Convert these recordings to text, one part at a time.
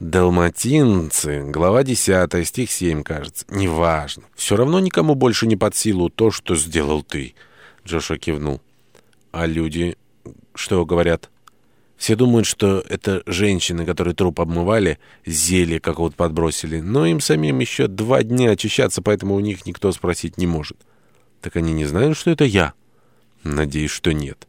Далматинцы, глава 10, стих 7, кажется. Неважно. Все равно никому больше не под силу то, что сделал ты. Джошуа кивнул. А люди что говорят? Все думают, что это женщины, которые труп обмывали, зелье какого-то подбросили. Но им самим еще два дня очищаться, поэтому у них никто спросить не может. Так они не знают, что это я? Надеюсь, что нет.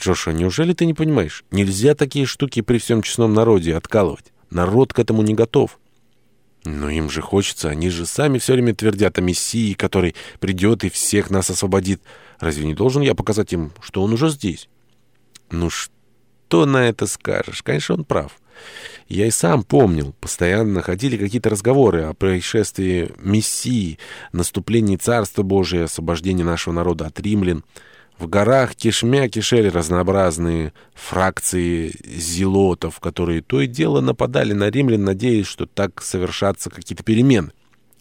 Джошуа, неужели ты не понимаешь? Нельзя такие штуки при всем честном народе откалывать. Народ к этому не готов. Но им же хочется, они же сами все время твердят о Мессии, который придет и всех нас освободит. Разве не должен я показать им, что он уже здесь? Ну что на это скажешь? Конечно, он прав. Я и сам помнил, постоянно ходили какие-то разговоры о происшествии Мессии, наступлении Царства Божия, освобождении нашего народа от римлян. В горах кишмя кишели разнообразные фракции зелотов, которые то и дело нападали на римлян, надеясь, что так совершатся какие-то перемены.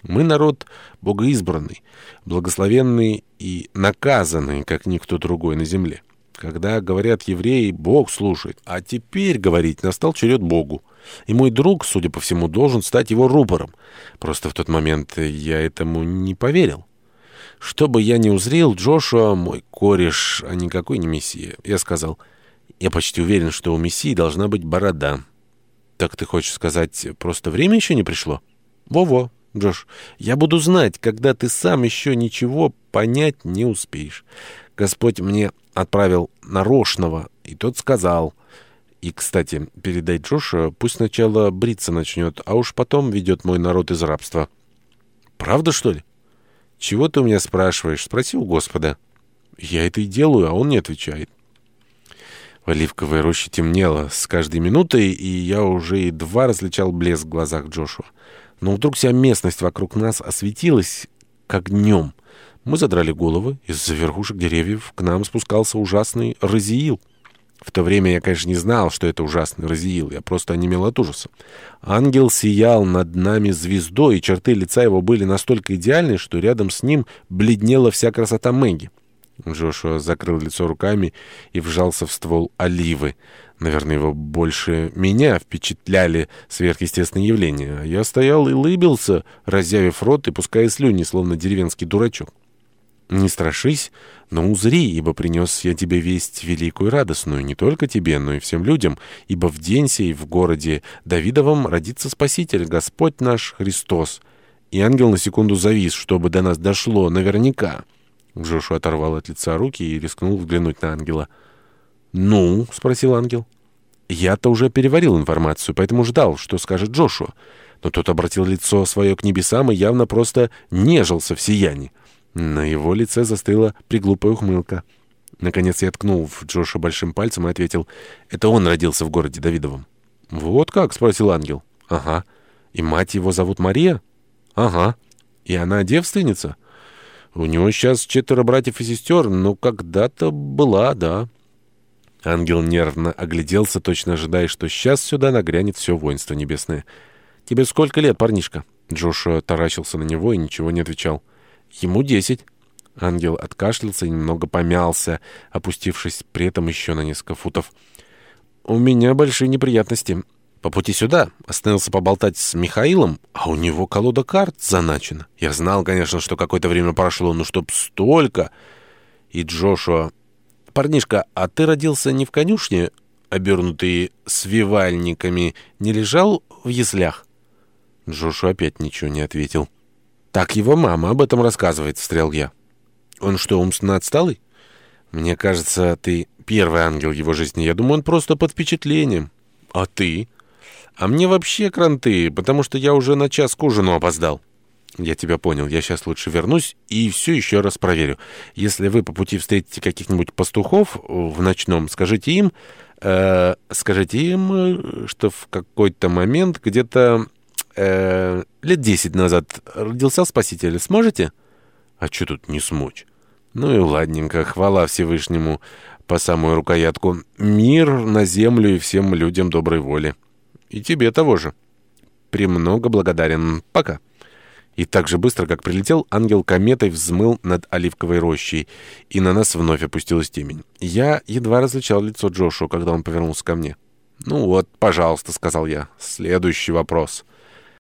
Мы народ богоизбранный, благословенный и наказанный, как никто другой на земле. Когда говорят евреи, Бог слушает. А теперь, говорить, настал черед Богу. И мой друг, судя по всему, должен стать его рупором. Просто в тот момент я этому не поверил. Что бы я ни узрел, Джошуа мой кореш, а никакой не мессия. Я сказал, я почти уверен, что у мессии должна быть борода. Так ты хочешь сказать, просто время еще не пришло? Во-во, Джош, я буду знать, когда ты сам еще ничего понять не успеешь. Господь мне отправил нарочного, и тот сказал... И, кстати, передай Джоша, пусть сначала бриться начнет, а уж потом ведет мой народ из рабства. Правда, что ли? «Чего ты у меня спрашиваешь?» — спроси у Господа. «Я это и делаю, а он не отвечает». В оливковой роще темнело с каждой минутой, и я уже едва различал блеск в глазах Джошуа. Но вдруг вся местность вокруг нас осветилась, как днем. Мы задрали головы, из-за верхушек деревьев к нам спускался ужасный Розиил. В то время я, конечно, не знал, что это ужасный Разиил. Я просто онемел от ужаса. Ангел сиял над нами звездой, и черты лица его были настолько идеальны, что рядом с ним бледнела вся красота Мэгги. Джошуа закрыл лицо руками и вжался в ствол оливы. Наверное, его больше меня впечатляли сверхъестественные явления. Я стоял и лыбился, разъявив рот и пуская слюни, словно деревенский дурачок. Не страшись, но узри, ибо принес я тебе весть великую и радостную, не только тебе, но и всем людям, ибо в день сей в городе Давидовом родится Спаситель, Господь наш Христос». И ангел на секунду завис, чтобы до нас дошло наверняка. Джошу оторвал от лица руки и рискнул взглянуть на ангела. «Ну?» — спросил ангел. «Я-то уже переварил информацию, поэтому ждал, что скажет Джошуа. Но тот обратил лицо свое к небесам и явно просто нежился в сиянии. На его лице застыла приглупая ухмылка. Наконец я ткнул в Джоша большим пальцем и ответил, «Это он родился в городе Давидовом». «Вот как?» — спросил ангел. «Ага. И мать его зовут Мария?» «Ага. И она девственница?» «У него сейчас четверо братьев и сестер, но когда-то была, да». Ангел нервно огляделся, точно ожидая, что сейчас сюда нагрянет все воинство небесное. «Тебе сколько лет, парнишка?» Джоша таращился на него и ничего не отвечал. Ему десять. Ангел откашлялся и немного помялся, опустившись при этом еще на несколько футов. «У меня большие неприятности. По пути сюда остановился поболтать с Михаилом, а у него колода карт заначена. Я знал, конечно, что какое-то время прошло, но чтоб столько...» И Джошуа... «Парнишка, а ты родился не в конюшне, обернутый свивальниками, не лежал в яслях?» Джошуа опять ничего не ответил. «Так его мама об этом рассказывает», — встрял я. «Он что, умственно отсталый?» «Мне кажется, ты первый ангел его жизни. Я думаю, он просто под впечатлением». «А ты?» «А мне вообще кранты, потому что я уже на час к ужину опоздал». «Я тебя понял. Я сейчас лучше вернусь и все еще раз проверю. Если вы по пути встретите каких-нибудь пастухов в ночном, скажите им... Э, скажите им, что в какой-то момент где-то э, лет десять назад родился Спаситель. Сможете? А что тут не смочь? Ну и ладненько, хвала Всевышнему по самую рукоятку. Мир на землю и всем людям доброй воли. И тебе того же. Премного благодарен. Пока. И так же быстро, как прилетел, ангел кометой взмыл над оливковой рощей, и на нас вновь опустилась темень. Я едва различал лицо Джошу, когда он повернулся ко мне. «Ну вот, пожалуйста», — сказал я. «Следующий вопрос».